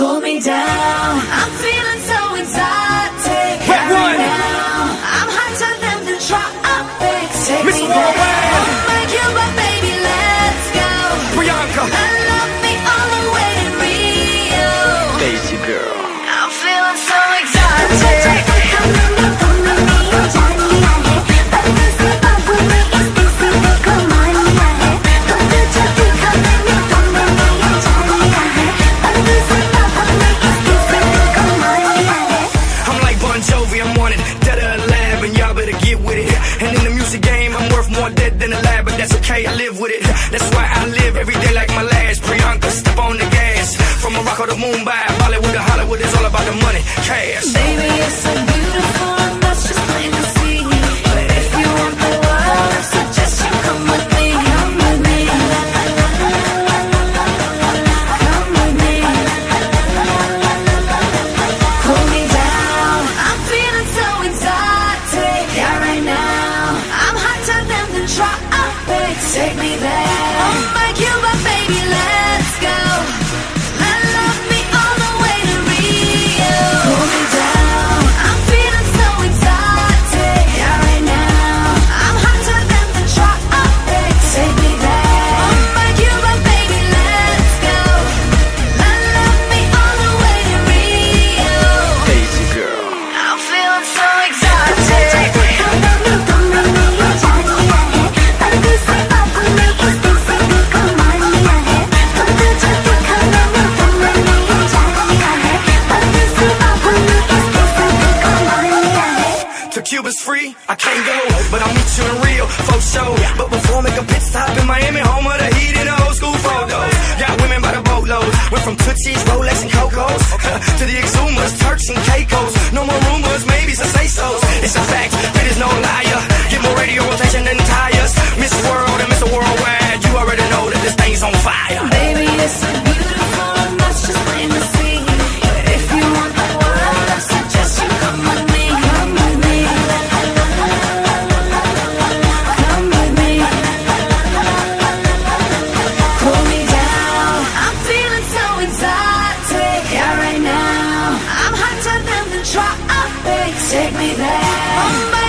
Cool me down. I'm feeling so exotic. Wet right one. now. I'm hotter than the tropics. Take Miss me Worldwide. there. Oh my baby, let's go. Priyanka. I love me all the way to Rio. Desi girl. I'm feeling so exotic. More dead than alive, but that's okay, I live with it. That's why I live every day like my last. Priyanka, step on the gas. From Morocco to Mumbai, Bollywood to Hollywood, it's all about the money, cash. Take me there. Oh my Cuba, Cuba's free, I can't go, but I'll meet you in Rio for sure. But before I make a pit stop in Miami, home of the heat and the old school photos. Got women by the boatload, went from Tootsies, Rolex, and Cocos to the Exumas, Turks, and Caicos. No more rumors, maybe some say so's. It's a fact, it is no liar. Get more radio rotation than tires. Miss World and Mr. Worldwide, you already know that this thing's on fire. Baby, you're Take me there.